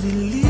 believe.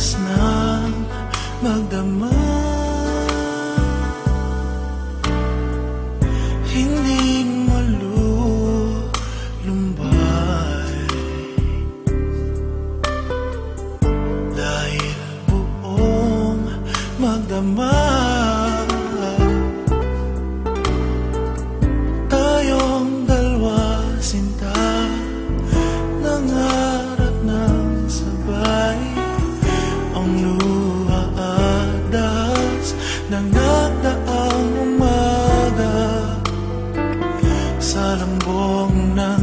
Paglipas ng magdama. Hindi malulumbay Dahil buong magdama sa lambong ng